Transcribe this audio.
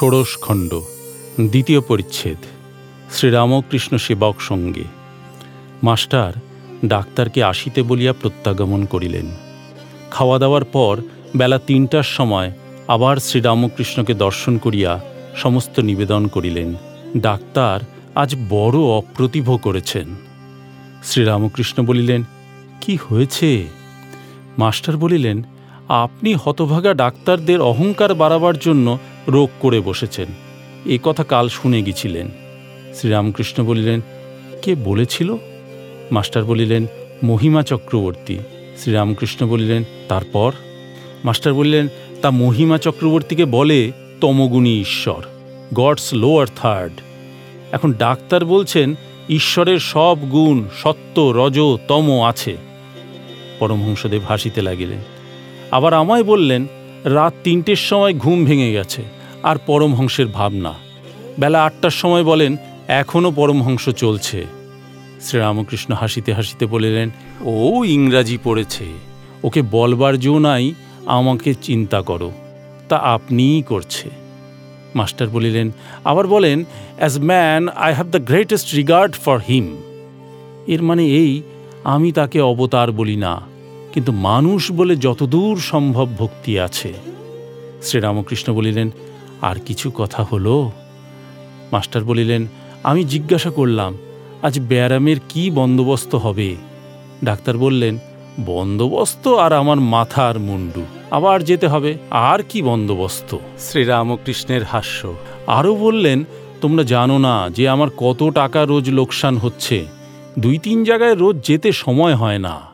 ষোড়শ খণ্ড, দ্বিতীয় পরিচ্ছেদ, শ্রীরামকৃষ্ণ সেবক সঙ্গে। মাস্টার ডাক্তারকে আসিতে বলিয়া প্রত্যাগমন করিলেন। খাওয়া দাওয়ার পর বেলা তিনটার সময় আবার শ্রীরামকৃষ্ণকে দর্শন করিয়া সমস্ত নিবেদন করিলেন। ডাক্তার আজ বড় অপ্রতিভ করেছেন। শ্রীরামকৃষ্ণ বলিলেন, কি হয়েছে? মাস্টার বলিলেন, আপনি হতভাগা ডাক্তারদের অহংকার বাড়াবার জন্য রোগ করে বসেছেন। এ কথা কাল শুনে গেছিলেন। শ্রীরামকৃষ্ণ বলিলেন, কে বলেছিল? মাস্টার বলিলেন, মহিমা চক্রবর্তী। শ্রীরামকৃষ্ণ বলিলেন, তারপর? মাস্টার বললেন, তা মহিমা চক্রবর্তীকে বলে তমগুণী ঈশ্বর, গডস লোয়ার থার্ড। এখন ডাক্তার বলছেন, ঈশ্বরের সব গুণ সত্য, রজ, তম আছে। পরমহংসদেব হাসিতে লাগিলেন। আবার আমায় বললেন রাত তিনটের সময় ঘুম ভেঙে গেছে, আর পরমহংসের ভাবনা। বেলা আটটার সময় বলেন এখনও পরমহংস চলছে। শ্রীরামকৃষ্ণ হাসিতে হাসিতে বলিলেন, ও ইংরাজি পড়েছে, ওকে বলবার জো নাই, আমাকে চিন্তা করো, তা আপনিই করছে। মাস্টার বলিলেন, আবার বলেন, as man, I have the greatest regard for him. এর মানে এই, আমি তাকে অবতার বলি না কিন্তু মানুষ বলে যতদূর সম্ভব ভক্তি আছে। শ্রীরামকৃষ্ণ বলিলেন, আর কিছু কথা হলো? মাস্টার বলিলেন, আমি জিজ্ঞাসা করলাম, আজ ব্যায়ামের কি বন্দোবস্ত হবে? ডাক্তার বললেন, বন্দোবস্ত আর আমার মাথার মুন্ডু, আবার যেতে হবে, আর কি বন্দোবস্ত? শ্রীরামকৃষ্ণের হাস্য। আরও বললেন, তোমরা জানো না যে আমার কত টাকা রোজ লোকসান হচ্ছে, দুই তিন জায়গায় রোজ যেতে সময় হয় না।